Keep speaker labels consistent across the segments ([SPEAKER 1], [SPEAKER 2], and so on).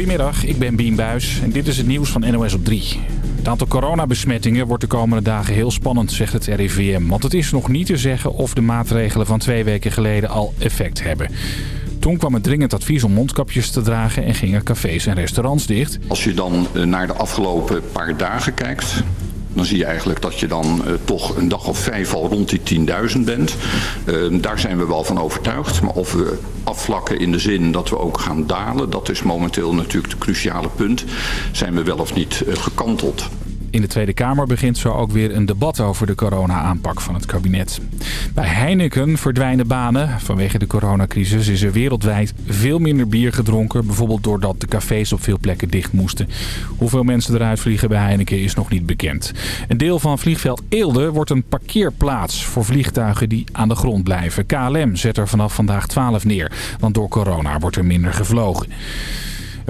[SPEAKER 1] Goedemiddag, ik ben Bien Buis en dit is het nieuws van NOS op 3. Het aantal coronabesmettingen wordt de komende dagen heel spannend, zegt het RIVM. Want het is nog niet te zeggen of de maatregelen van twee weken geleden al effect hebben. Toen kwam het dringend advies om mondkapjes te dragen en gingen cafés en restaurants dicht.
[SPEAKER 2] Als je dan eh, naar de afgelopen paar dagen kijkt, dan zie je eigenlijk dat je dan uh, toch een dag of vijf al rond die 10.000 bent. Uh, daar zijn we wel van overtuigd. Maar of we afvlakken in de zin dat we ook gaan dalen, dat is momenteel natuurlijk het cruciale punt. Zijn we wel of niet uh, gekanteld?
[SPEAKER 1] In de Tweede Kamer begint zo ook weer een debat over de corona-aanpak van het kabinet. Bij Heineken verdwijnen banen. Vanwege de coronacrisis is er wereldwijd veel minder bier gedronken. Bijvoorbeeld doordat de cafés op veel plekken dicht moesten. Hoeveel mensen eruit vliegen bij Heineken is nog niet bekend. Een deel van vliegveld Eelde wordt een parkeerplaats voor vliegtuigen die aan de grond blijven. KLM zet er vanaf vandaag 12 neer, want door corona wordt er minder gevlogen.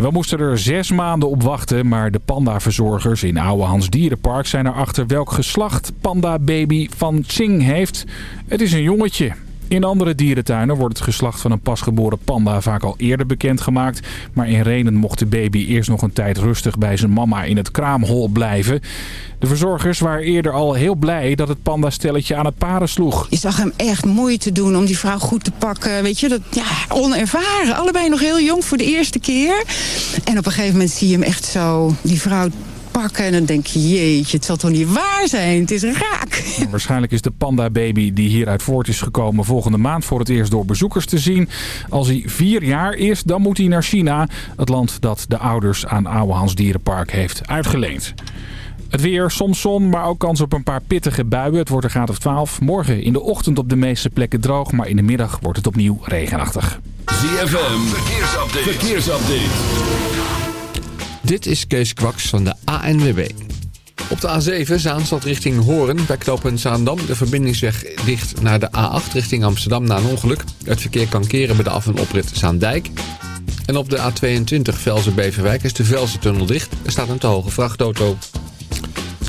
[SPEAKER 1] We moesten er zes maanden op wachten, maar de pandaverzorgers in Oude Hans Dierenpark zijn erachter welk geslacht panda baby van Ching heeft. Het is een jongetje. In andere dierentuinen wordt het geslacht van een pasgeboren panda vaak al eerder bekendgemaakt. Maar in Renen mocht de baby eerst nog een tijd rustig bij zijn mama in het kraamhol blijven. De verzorgers waren eerder al heel blij dat het pandastelletje aan het paren sloeg.
[SPEAKER 3] Je zag hem echt moeite doen om die vrouw goed te pakken. Weet je, dat, ja, onervaren. Allebei nog heel jong voor de eerste keer. En op een gegeven moment zie je hem echt zo, die vrouw pakken. En dan denk je, jeetje, het zal toch niet waar zijn? Het is raak.
[SPEAKER 1] Waarschijnlijk is de panda-baby die hieruit voort is gekomen... volgende maand voor het eerst door bezoekers te zien. Als hij vier jaar is, dan moet hij naar China. Het land dat de ouders aan Oude Hans Dierenpark heeft uitgeleend. Het weer, soms zon, maar ook kans op een paar pittige buien. Het wordt een graad of 12. Morgen in de ochtend op de meeste plekken droog, maar in de middag wordt het opnieuw regenachtig.
[SPEAKER 4] ZFM, verkeersupdate. verkeersupdate.
[SPEAKER 5] Dit is Kees Kwaks van de ANWB. Op de A7 Zaanstad richting Hoorn bij knooppunt Zaandam. De verbindingsweg dicht naar de A8 richting Amsterdam na een ongeluk. Het verkeer kan keren bij de af- en oprit Zaandijk. En op de A22 Velzen-Beverwijk is de Velzen-tunnel dicht. Er staat een te hoge vrachtauto.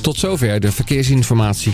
[SPEAKER 5] Tot zover de verkeersinformatie.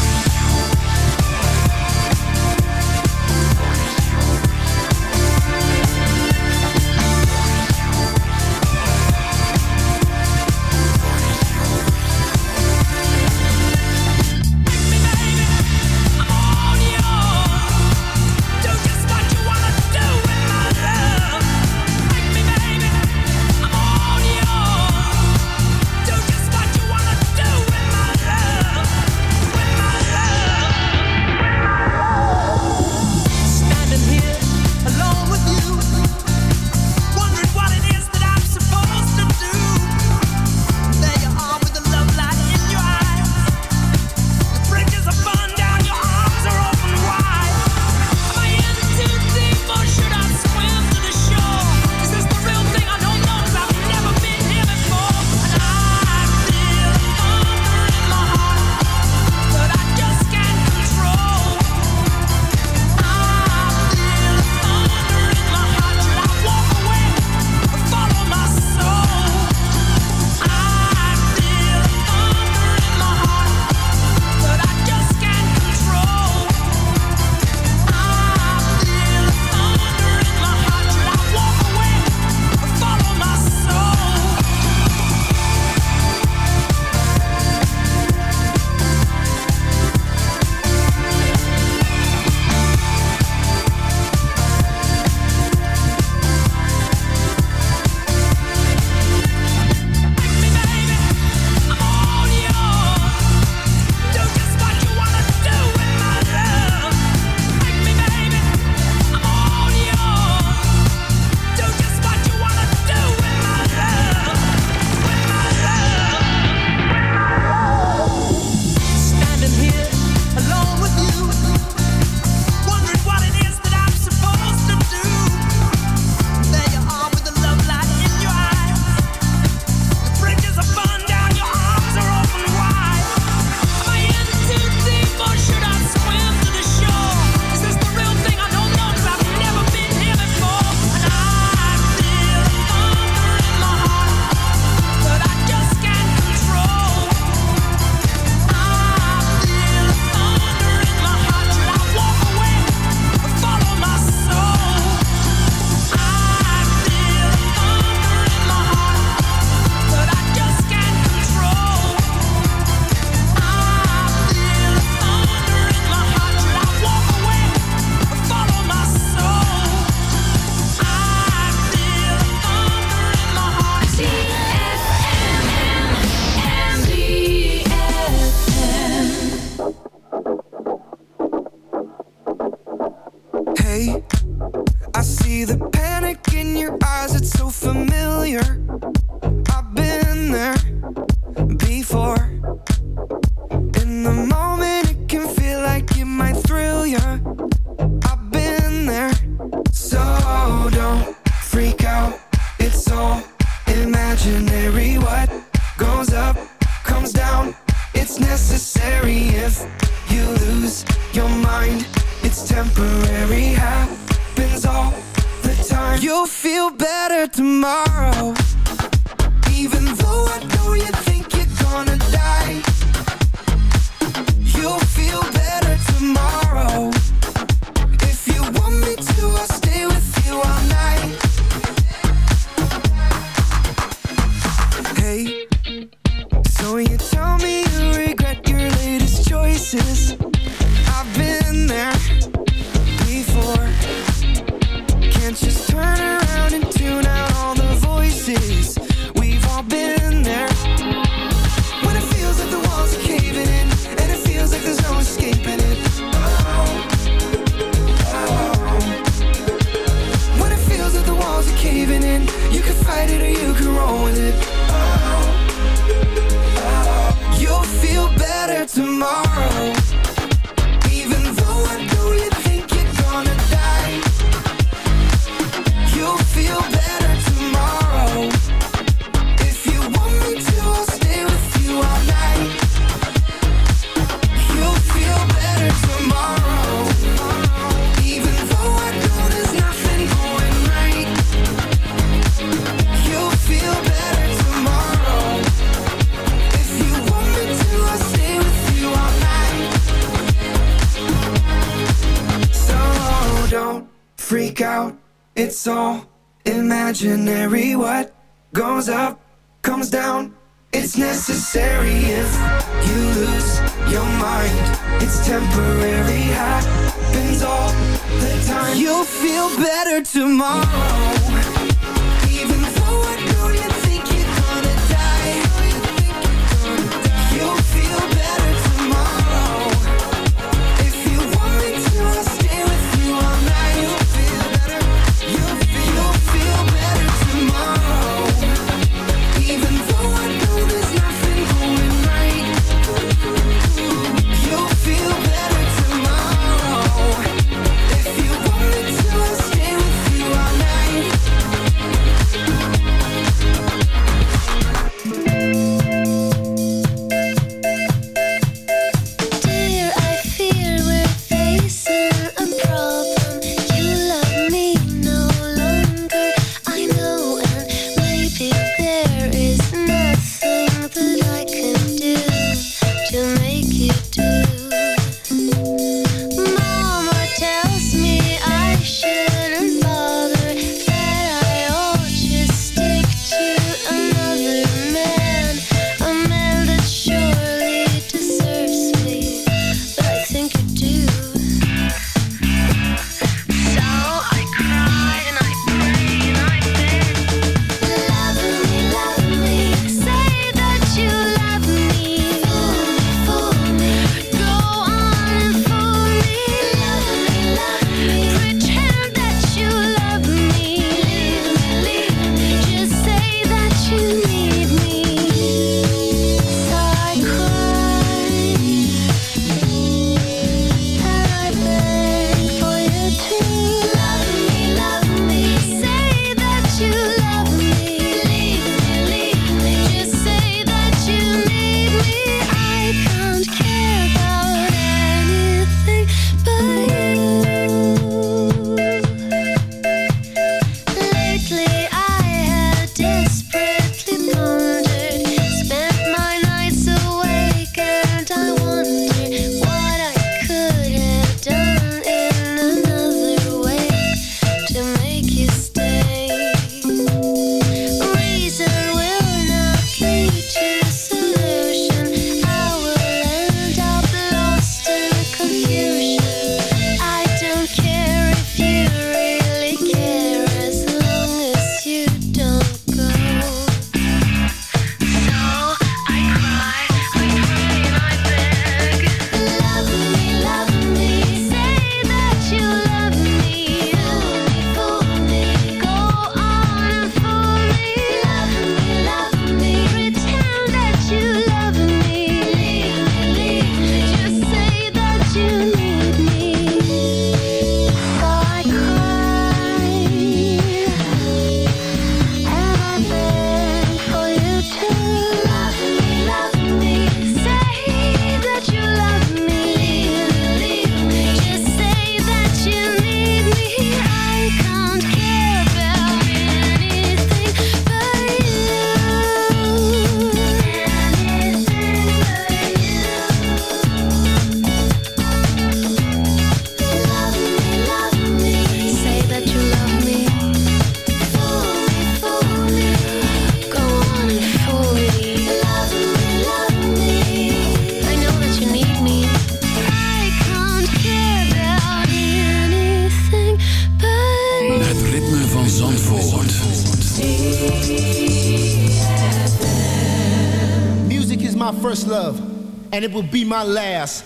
[SPEAKER 6] And it
[SPEAKER 7] will
[SPEAKER 8] be my last.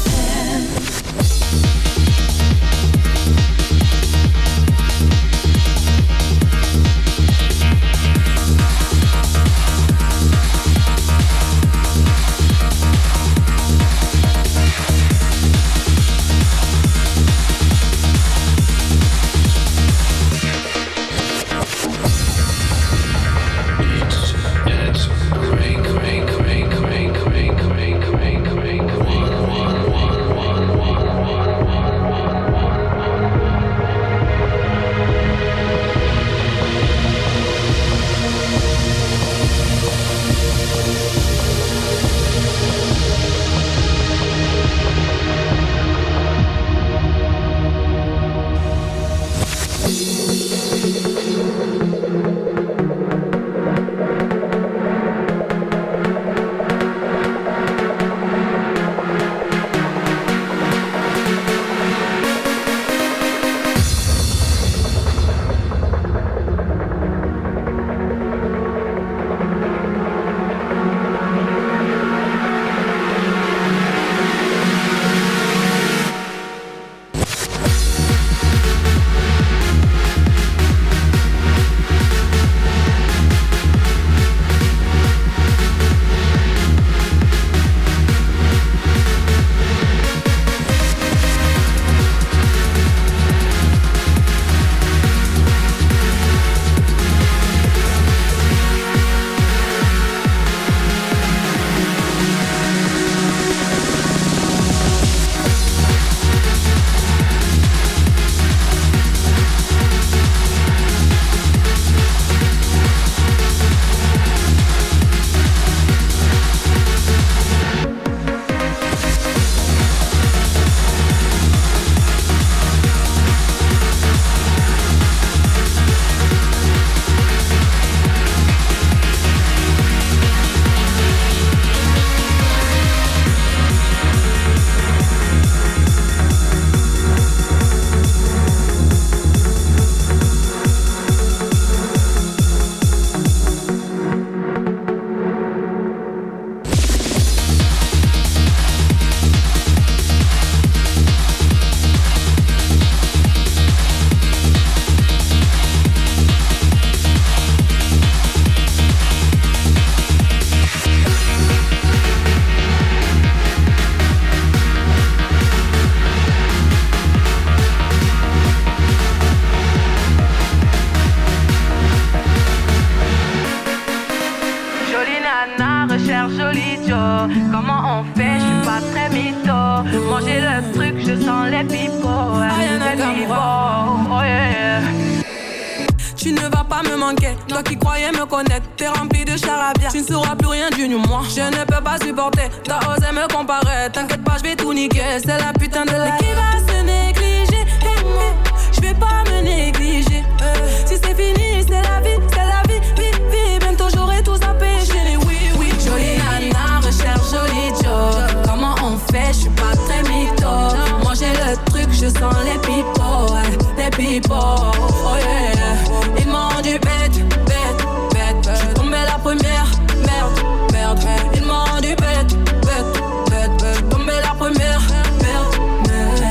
[SPEAKER 9] Pipeaux, oh yeah.
[SPEAKER 10] Ils m'ont dit bête, bête, bête. Je suis tombée la première, merde, merde. Ils m'ont dit bête, bête, bête. Suis tombée la première, merde, merde.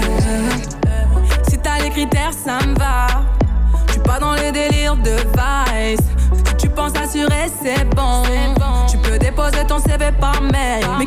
[SPEAKER 10] Si t'as les critères, ça me va. Je suis pas dans les délires de vice. Si tu penses assurer, c'est bon. Tu peux déposer ton CV par mail. Mais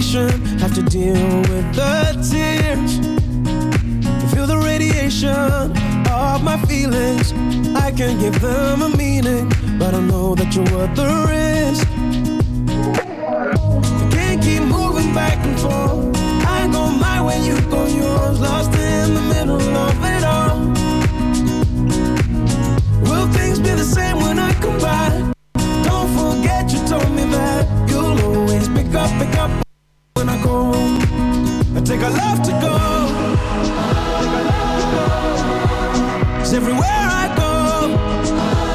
[SPEAKER 6] station Have to deal with the tears. Feel the radiation of my feelings. I can give them a meaning But I know that you're worth the risk. I love to go. Cause everywhere I go,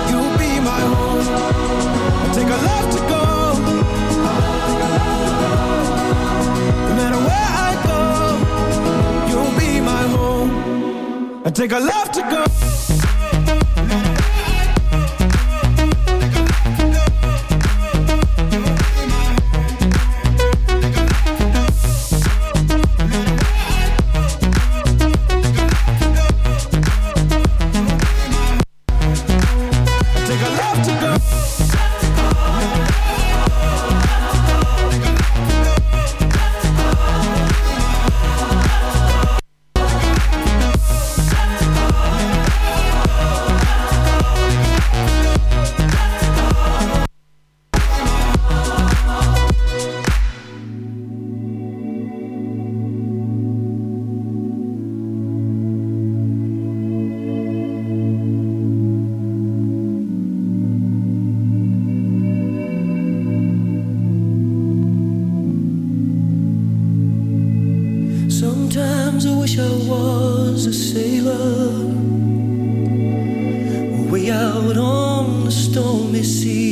[SPEAKER 6] you'll be my home. I take our love to go. No matter where I go, you'll be my home. I take our love to go.
[SPEAKER 11] I was a sailor, way out on the stormy sea.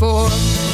[SPEAKER 12] before.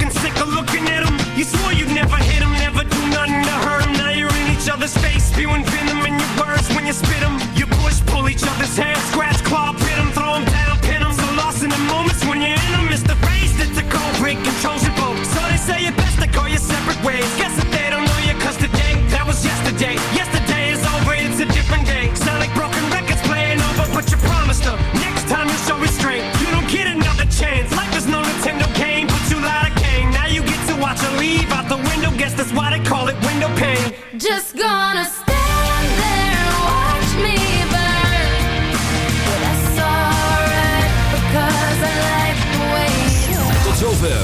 [SPEAKER 13] fucking sick of looking at him. You swore you'd never hit him, never do nothing to hurt him. Now you're in each other's face, spewing